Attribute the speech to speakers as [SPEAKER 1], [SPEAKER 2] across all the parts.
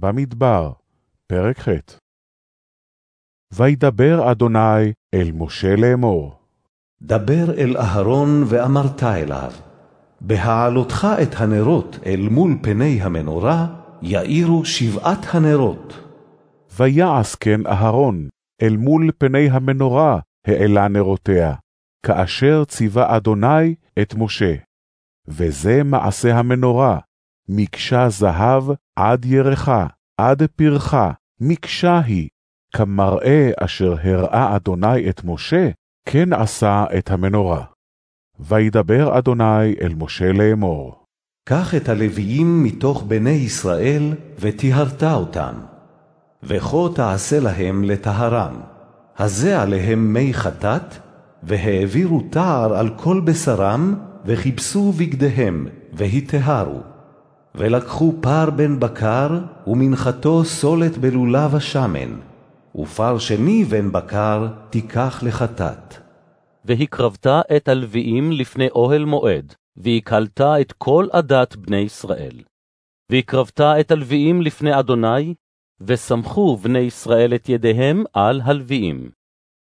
[SPEAKER 1] במדבר, פרק ח' וידבר אדוני אל משה לאמור.
[SPEAKER 2] דבר אל אהרון ואמרת אליו, בהעלותך את הנרות אל מול פני המנורה, יאירו שבעת הנרות.
[SPEAKER 1] ויעש כן אהרון אל מול פני המנורה העלה נרותיה, כאשר ציווה אדוני את משה. וזה מעשה המנורה, מקשה זהב עד ירחה, עד פרחה, מקשה היא, כמראה אשר הראה אדוני את משה, כן עשה את המנורה. וידבר אדוני אל משה לאמור.
[SPEAKER 2] קח את הלוויים מתוך בני ישראל, וטיהרת אותם. וכה תעשה להם לטהרם. הזה עליהם מי חטאת, והעבירו תער על כל בשרם, וכיבסו בגדיהם, והיטהרו. ולקחו פר בן בקר, ומנחתו סולת בלולב השמן, ופר שני בן בקר תיקח לחטאת.
[SPEAKER 3] והקרבת את הלוויים לפני אוהל מועד, והקהלת את כל עדת בני ישראל. והקרבת את הלוויים לפני אדוני, וסמכו בני ישראל את ידיהם על הלוויים.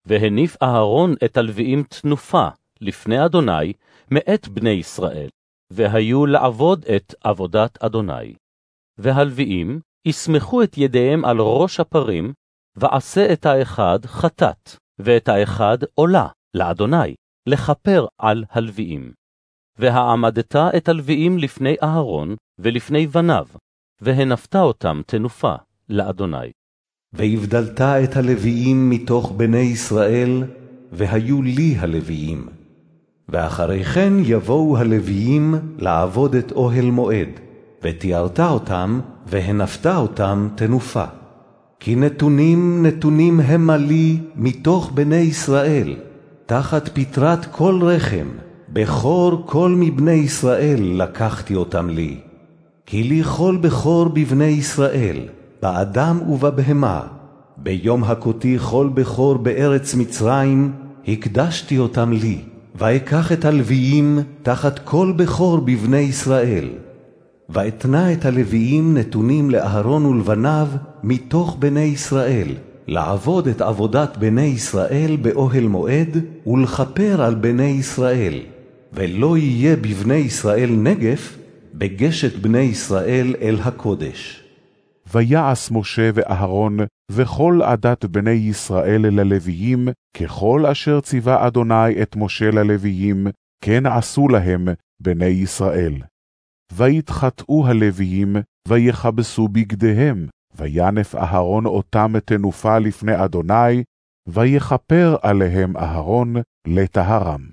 [SPEAKER 3] והניף אהרון את הלוויים תנופה לפני אדוני מאת בני ישראל, והיו לעבוד את עבודת אדוני. והלוויים יסמכו את ידיהם על ראש הפרים, ועשה את האחד חטאת, ואת האחד עולה לאדוני, לכפר על הלוויים. והעמדת את הלוויים לפני אהרון ולפני בניו, והנפת אותם תנופה לאדוני.
[SPEAKER 2] והבדלת את הלוויים מתוך בני ישראל, והיו לי הלוויים. ואחרי כן יבואו הלוויים לעבוד את אוהל מועד, ותיארת אותם, והנפת אותם תנופה. כי נתונים נתונים המה לי מתוך בני ישראל, תחת פטרת כל רחם, בכור כל מבני ישראל לקחתי אותם לי. כי לי כל בכור בבני ישראל, באדם ובבהמה, ביום הכותי כל בכור בארץ מצרים, הקדשתי אותם לי, ואקח את הלוויים תחת כל בכור בבני ישראל. ואתנה את הלוויים נתונים לאהרון ולבניו מתוך בני ישראל, לעבוד את עבודת בני ישראל באוהל מועד, ולכפר על בני ישראל. ולא יהיה בבני ישראל נגף, בגשת בני ישראל אל הקודש.
[SPEAKER 1] ויעש משה ואהרון וכל עדת בני ישראל ללוויים, ככל אשר ציווה אדוני את משה ללוויים, כן עשו להם בני ישראל. ויתחטאו הלוויים, ויכבסו בגדיהם, וינף אהרון אותם תנופה לפני אדוני, ויכפר עליהם אהרון לטהרם.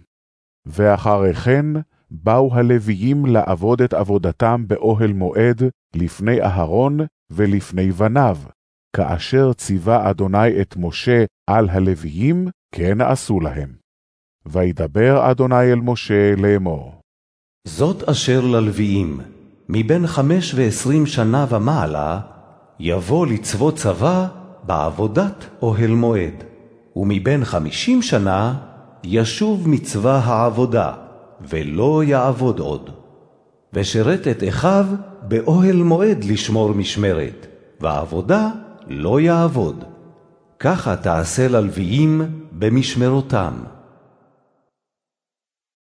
[SPEAKER 1] ואחרי כן באו הלוויים לעבוד את עבודתם באוהל מועד לפני אהרון ולפני בניו, כאשר ציווה אדוני את משה על הלוויים, כן עשו להם. וידבר אדוני אל משה לאמור.
[SPEAKER 2] זאת אשר ללוויים, מבין חמש ועשרים שנה ומעלה, יבוא לצבוא צבא בעבודת אוהל מועד, ומבין חמישים שנה ישוב מצווה העבודה, ולא יעבוד עוד. ושרת את אחיו באוהל מועד לשמור משמרת, ועבודה לא יעבוד. ככה תעשה ללוויים במשמרותם.